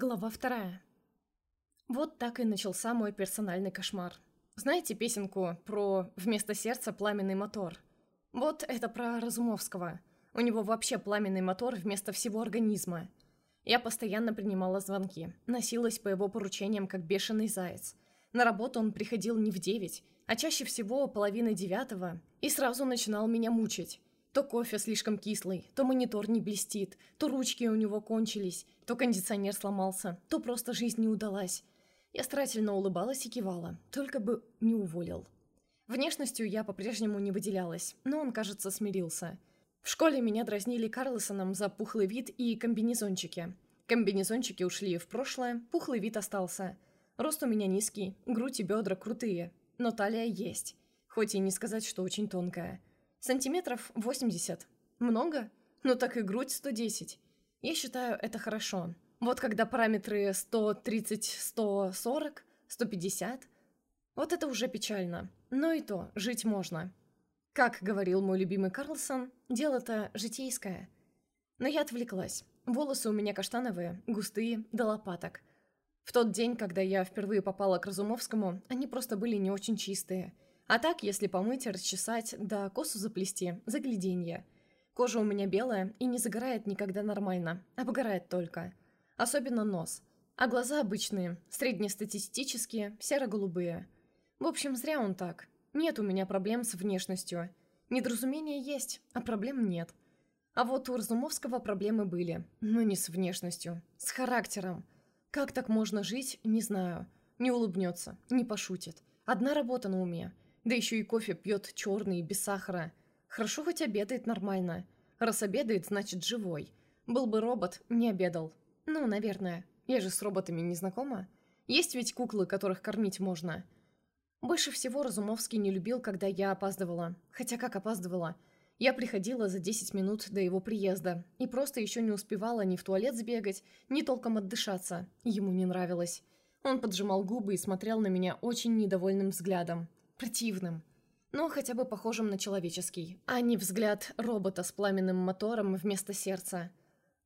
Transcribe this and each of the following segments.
Глава вторая. Вот так и начался мой персональный кошмар. Знаете песенку про «вместо сердца пламенный мотор»? Вот это про Разумовского. У него вообще пламенный мотор вместо всего организма. Я постоянно принимала звонки, носилась по его поручениям, как бешеный заяц. На работу он приходил не в девять, а чаще всего половины девятого, и сразу начинал меня мучить. То кофе слишком кислый, то монитор не блестит, то ручки у него кончились, то кондиционер сломался, то просто жизнь не удалась. Я старательно улыбалась и кивала, только бы не уволил. Внешностью я по-прежнему не выделялась, но он, кажется, смирился. В школе меня дразнили Карлсоном за пухлый вид и комбинезончики. Комбинезончики ушли в прошлое, пухлый вид остался. Рост у меня низкий, грудь и бедра крутые, но талия есть, хоть и не сказать, что очень тонкая. Сантиметров 80. Много? Ну так и грудь 110. Я считаю, это хорошо. Вот когда параметры 130, 140, 150, вот это уже печально. Но и то, жить можно. Как говорил мой любимый Карлсон, дело-то житейское. Но я отвлеклась. Волосы у меня каштановые, густые, до лопаток. В тот день, когда я впервые попала к Разумовскому, они просто были не очень чистые – а так, если помыть, расчесать, да косу заплести, загляденье. Кожа у меня белая и не загорает никогда нормально, обгорает только. Особенно нос. А глаза обычные, среднестатистические, серо-голубые. В общем, зря он так. Нет у меня проблем с внешностью. Недоразумения есть, а проблем нет. А вот у Разумовского проблемы были. Но не с внешностью, с характером. Как так можно жить, не знаю. Не улыбнется, не пошутит. Одна работа на уме – да еще и кофе пьет черный, без сахара. Хорошо хоть обедает нормально. Раз обедает, значит живой. Был бы робот, не обедал. Ну, наверное. Я же с роботами не знакома. Есть ведь куклы, которых кормить можно. Больше всего Разумовский не любил, когда я опаздывала. Хотя как опаздывала? Я приходила за 10 минут до его приезда и просто еще не успевала ни в туалет сбегать, ни толком отдышаться. Ему не нравилось. Он поджимал губы и смотрел на меня очень недовольным взглядом противным. Но хотя бы похожим на человеческий, а не взгляд робота с пламенным мотором вместо сердца.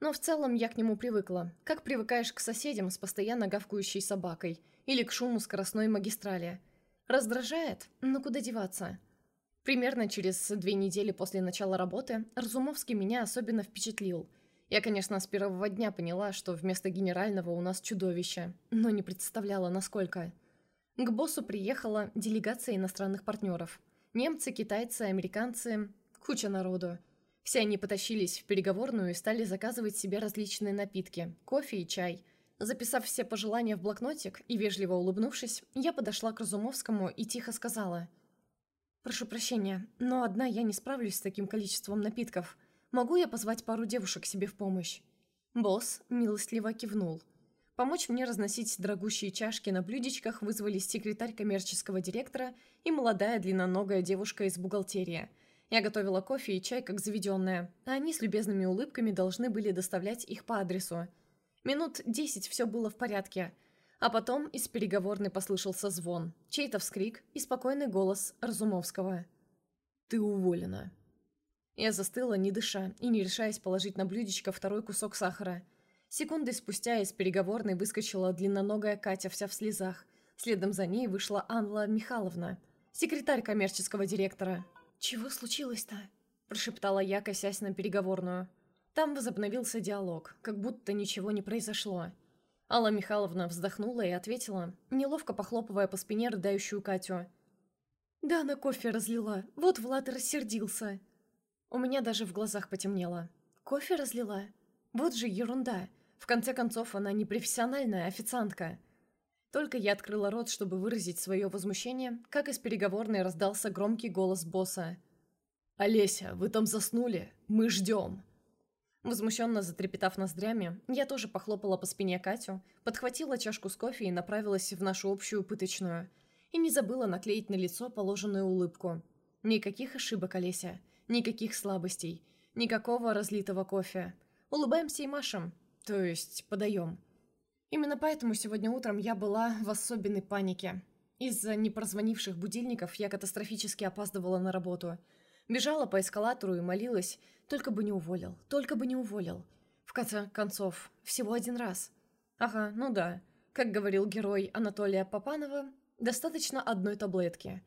Но в целом я к нему привыкла, как привыкаешь к соседям с постоянно гавкающей собакой или к шуму скоростной магистрали. Раздражает, но куда деваться? Примерно через две недели после начала работы Разумовский меня особенно впечатлил. Я, конечно, с первого дня поняла, что вместо генерального у нас чудовище, но не представляла, насколько. К боссу приехала делегация иностранных партнеров. Немцы, китайцы, американцы, куча народу. Все они потащились в переговорную и стали заказывать себе различные напитки, кофе и чай. Записав все пожелания в блокнотик и вежливо улыбнувшись, я подошла к Разумовскому и тихо сказала. «Прошу прощения, но одна я не справлюсь с таким количеством напитков. Могу я позвать пару девушек себе в помощь?» Босс милостливо кивнул. Помочь мне разносить дорогущие чашки на блюдечках вызвались секретарь коммерческого директора и молодая длинноногая девушка из бухгалтерии. Я готовила кофе и чай как заведенная, а они с любезными улыбками должны были доставлять их по адресу. Минут десять все было в порядке. А потом из переговорной послышался звон, чей-то вскрик и спокойный голос Разумовского. «Ты уволена». Я застыла, не дыша, и не решаясь положить на блюдечко второй кусок сахара – Секунды спустя из переговорной выскочила длинноногая Катя вся в слезах. Следом за ней вышла Анна Михайловна, секретарь коммерческого директора. «Чего случилось-то?» – прошептала я, косясь на переговорную. Там возобновился диалог, как будто ничего не произошло. Алла Михайловна вздохнула и ответила, неловко похлопывая по спине рыдающую Катю. «Да, на кофе разлила. Вот Влад рассердился». У меня даже в глазах потемнело. «Кофе разлила? Вот же ерунда. В конце концов, она не профессиональная официантка. Только я открыла рот, чтобы выразить свое возмущение, как из переговорной раздался громкий голос босса. «Олеся, вы там заснули? Мы ждем!» Возмущенно затрепетав ноздрями, я тоже похлопала по спине Катю, подхватила чашку с кофе и направилась в нашу общую пыточную. И не забыла наклеить на лицо положенную улыбку. Никаких ошибок, Олеся, никаких слабостей, никакого разлитого кофе. Улыбаемся и машем, то есть подаем. Именно поэтому сегодня утром я была в особенной панике. Из-за непрозвонивших будильников я катастрофически опаздывала на работу. Бежала по эскалатору и молилась, только бы не уволил, только бы не уволил. В конце концов, всего один раз. Ага, ну да. Как говорил герой Анатолия Попанова, достаточно одной таблетки.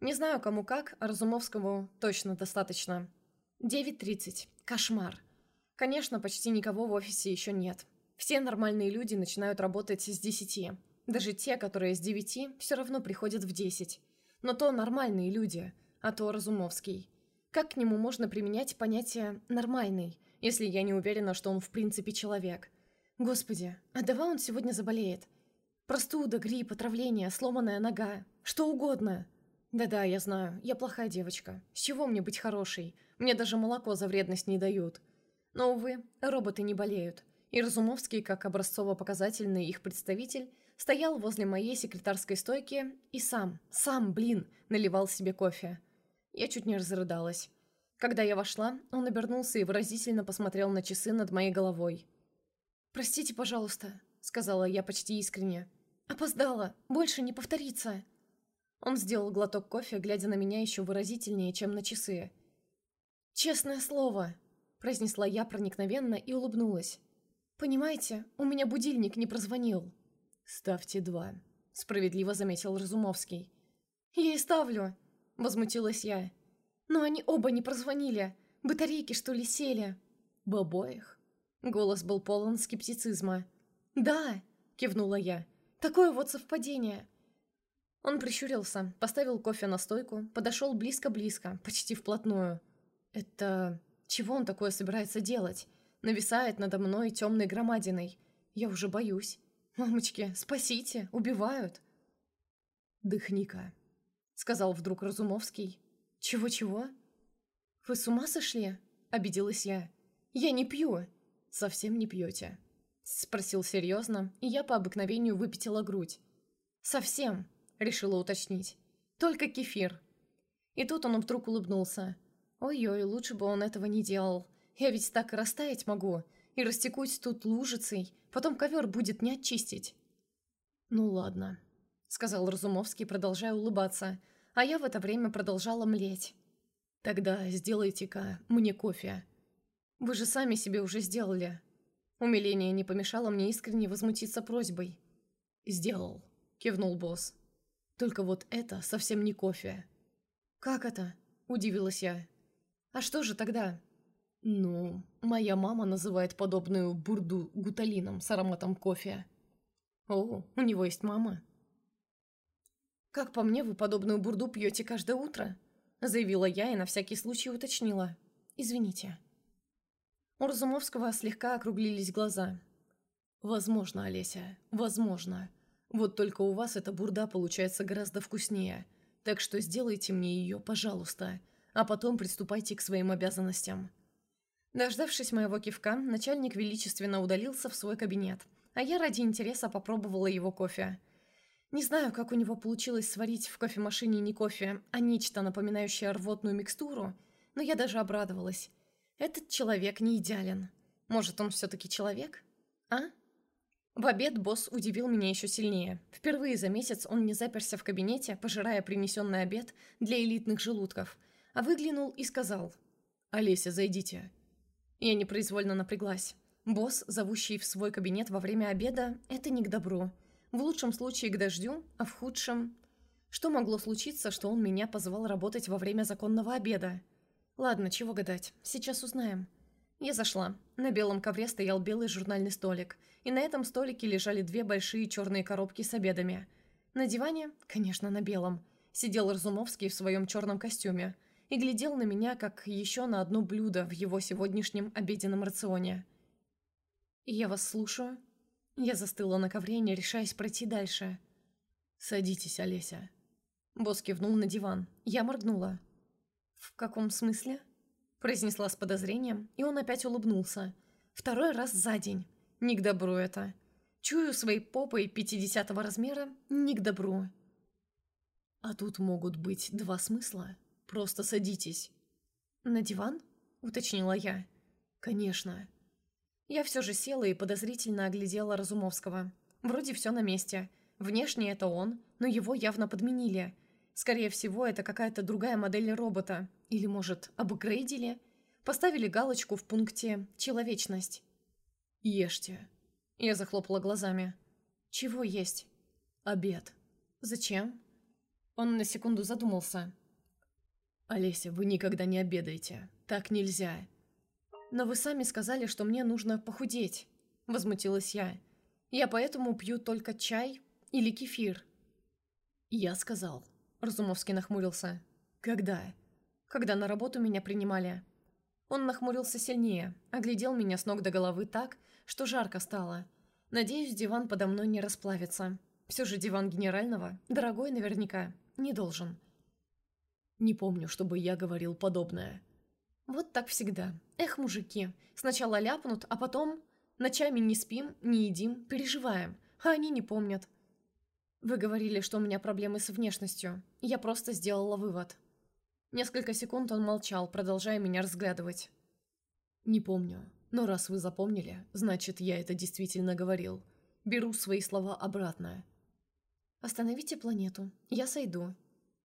Не знаю, кому как, а Разумовскому точно достаточно. 9.30. Кошмар. Конечно, почти никого в офисе еще нет. Все нормальные люди начинают работать с 10. Даже те, которые с 9, все равно приходят в 10. Но то нормальные люди, а то Разумовский. Как к нему можно применять понятие «нормальный», если я не уверена, что он в принципе человек? Господи, а давай он сегодня заболеет? Простуда, грипп, отравление, сломанная нога, что угодно. Да-да, я знаю, я плохая девочка. С чего мне быть хорошей? Мне даже молоко за вредность не дают. Но, увы, роботы не болеют. И Разумовский, как образцово-показательный их представитель, стоял возле моей секретарской стойки и сам, сам, блин, наливал себе кофе. Я чуть не разрыдалась. Когда я вошла, он обернулся и выразительно посмотрел на часы над моей головой. «Простите, пожалуйста», — сказала я почти искренне. «Опоздала. Больше не повторится». Он сделал глоток кофе, глядя на меня еще выразительнее, чем на часы. «Честное слово», — произнесла я проникновенно и улыбнулась. «Понимаете, у меня будильник не прозвонил». «Ставьте два», — справедливо заметил Разумовский. «Я и ставлю», — возмутилась я. «Но они оба не прозвонили. Батарейки, что ли, сели?» «В обоих?» Голос был полон скептицизма. «Да!» — кивнула я. «Такое вот совпадение!» Он прищурился, поставил кофе на стойку, подошел близко-близко, почти вплотную. «Это... чего он такое собирается делать? Нависает надо мной темной громадиной. Я уже боюсь. Мамочки, спасите, убивают!» «Дыхни-ка», — сказал вдруг Разумовский. «Чего-чего?» «Вы с ума сошли?» — обиделась я. «Я не пью!» «Совсем не пьете?» — спросил серьезно, и я по обыкновению выпятила грудь. «Совсем», — решила уточнить. «Только кефир». И тут он вдруг улыбнулся. «Ой-ой, лучше бы он этого не делал. Я ведь так и растаять могу, и растекусь тут лужицей, потом ковер будет не очистить». «Ну ладно», — сказал Разумовский, продолжая улыбаться, а я в это время продолжала млеть. «Тогда сделайте-ка мне кофе». Вы же сами себе уже сделали». Умиление не помешало мне искренне возмутиться просьбой. «Сделал», — кивнул босс. «Только вот это совсем не кофе». «Как это?» — удивилась я. «А что же тогда?» «Ну, моя мама называет подобную бурду гуталином с ароматом кофе». «О, у него есть мама?» «Как по мне, вы подобную бурду пьете каждое утро?» заявила я и на всякий случай уточнила. «Извините». У Разумовского слегка округлились глаза. «Возможно, Олеся, возможно. Вот только у вас эта бурда получается гораздо вкуснее. Так что сделайте мне ее, пожалуйста, а потом приступайте к своим обязанностям». Дождавшись моего кивка, начальник величественно удалился в свой кабинет, а я ради интереса попробовала его кофе. Не знаю, как у него получилось сварить в кофемашине не кофе, а нечто напоминающее рвотную микстуру, но я даже обрадовалась. Этот человек не идеален. Может, он все-таки человек? А? В обед босс удивил меня еще сильнее. Впервые за месяц он не заперся в кабинете, пожирая принесенный обед для элитных желудков, выглянул и сказал «Олеся, зайдите». Я непроизвольно напряглась. Босс, зовущий в свой кабинет во время обеда, это не к добру. В лучшем случае к дождю, а в худшем... Что могло случиться, что он меня позвал работать во время законного обеда? Ладно, чего гадать, сейчас узнаем. Я зашла. На белом ковре стоял белый журнальный столик, и на этом столике лежали две большие черные коробки с обедами. На диване, конечно, на белом, сидел Разумовский в своем черном костюме и глядел на меня, как еще на одно блюдо в его сегодняшнем обеденном рационе. «Я вас слушаю». Я застыла на ковре, не решаясь пройти дальше. «Садитесь, Олеся». Босс кивнул на диван. Я моргнула. «В каком смысле?» произнесла с подозрением, и он опять улыбнулся. «Второй раз за день. Не к добру это. Чую своей попой пятидесятого размера, не к добру». «А тут могут быть два смысла. Просто садитесь». «На диван?» — уточнила я. «Конечно». Я все же села и подозрительно оглядела Разумовского. Вроде все на месте. Внешне это он, но его явно подменили — Скорее всего, это какая-то другая модель робота. Или, может, апгрейдили? Поставили галочку в пункте «Человечность». «Ешьте». Я захлопала глазами. «Чего есть?» «Обед». «Зачем?» Он на секунду задумался. «Олеся, вы никогда не обедаете. Так нельзя». «Но вы сами сказали, что мне нужно похудеть», — возмутилась я. «Я поэтому пью только чай или кефир». «Я сказал». Разумовский нахмурился. «Когда?» «Когда на работу меня принимали». Он нахмурился сильнее, оглядел меня с ног до головы так, что жарко стало. Надеюсь, диван подо мной не расплавится. Все же диван генерального, дорогой наверняка, не должен. Не помню, чтобы я говорил подобное. Вот так всегда. Эх, мужики, сначала ляпнут, а потом... Ночами не спим, не едим, переживаем, а они не помнят. Вы говорили, что у меня проблемы с внешностью. Я просто сделала вывод. Несколько секунд он молчал, продолжая меня разглядывать. «Не помню. Но раз вы запомнили, значит, я это действительно говорил. Беру свои слова обратно». «Остановите планету. Я сойду».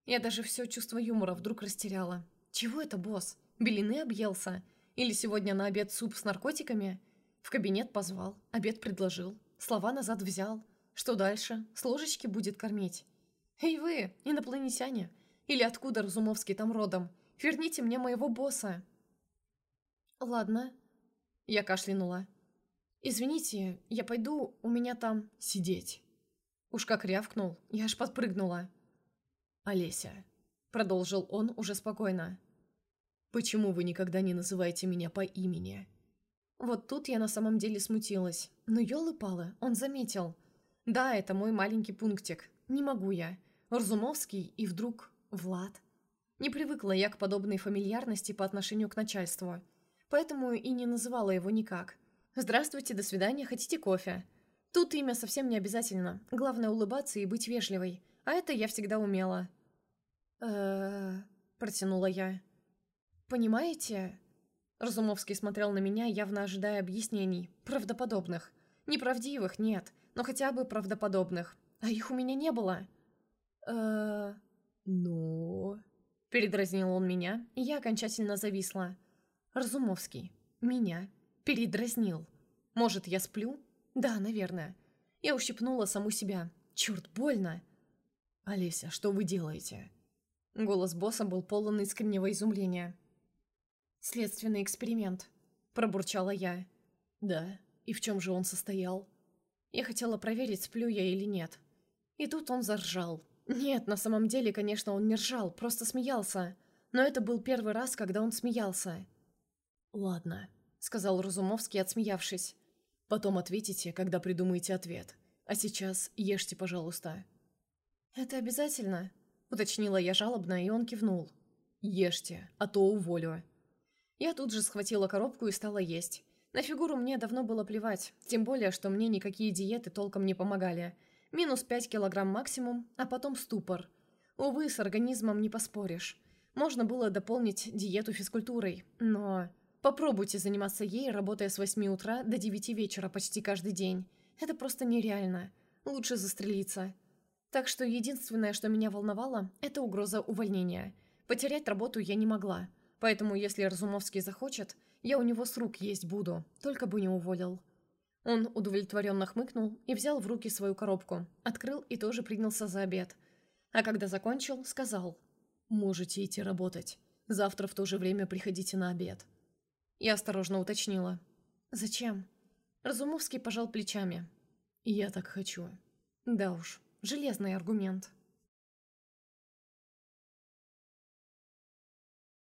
Я даже все чувство юмора вдруг растеряла. «Чего это, босс? Белины объелся? Или сегодня на обед суп с наркотиками?» В кабинет позвал, обед предложил, слова назад взял. Что дальше? С ложечки будет кормить. «Эй вы, инопланетяне!» Или откуда Разумовский там родом? Верните мне моего босса!» «Ладно». Я кашлянула. «Извините, я пойду, у меня там сидеть». Уж как рявкнул, я аж подпрыгнула. «Олеся», — продолжил он уже спокойно. «Почему вы никогда не называете меня по имени?» Вот тут я на самом деле смутилась. Но елы-палы, он заметил. Да, это мой маленький пунктик. Не могу я. Разумовский и вдруг Влад. Не привыкла я к подобной фамильярности по отношению к начальству, поэтому и не называла его никак. «Здравствуйте, до свидания, хотите кофе?» Тут имя совсем не обязательно, главное улыбаться и быть вежливой, а это я всегда умела. э протянула я. «Понимаете?» Разумовский смотрел на меня, явно ожидая объяснений, правдоподобных. Неправдивых, нет, но хотя бы правдоподобных. А их у меня не было. э «Ну...» Передразнил он меня, и я окончательно зависла. Разумовский. Меня. Передразнил. Может, я сплю? Да, наверное. Я ущипнула саму себя. Черт, больно. «Олеся, что вы делаете?» Голос босса был полон искреннего изумления. «Следственный эксперимент», — пробурчала я. «Да? И в чем же он состоял?» Я хотела проверить, сплю я или нет. И тут он заржал. Нет, на самом деле, конечно, он не ржал, просто смеялся. Но это был первый раз, когда он смеялся. «Ладно», — сказал Разумовский, отсмеявшись. «Потом ответите, когда придумаете ответ. А сейчас ешьте, пожалуйста». «Это обязательно?» — уточнила я жалобно, и он кивнул. «Ешьте, а то уволю». Я тут же схватила коробку и стала есть. На фигуру мне давно было плевать, тем более, что мне никакие диеты толком не помогали — Минус 5 килограмм максимум, а потом ступор. Увы, с организмом не поспоришь. Можно было дополнить диету физкультурой, но... Попробуйте заниматься ей, работая с 8 утра до 9 вечера почти каждый день. Это просто нереально. Лучше застрелиться. Так что единственное, что меня волновало, это угроза увольнения. Потерять работу я не могла. Поэтому, если Разумовский захочет, я у него с рук есть буду, только бы не уволил. Он удовлетворенно хмыкнул и взял в руки свою коробку, открыл и тоже принялся за обед. А когда закончил, сказал «Можете идти работать. Завтра в то же время приходите на обед». Я осторожно уточнила. «Зачем?» Разумовский пожал плечами. «Я так хочу». «Да уж, железный аргумент».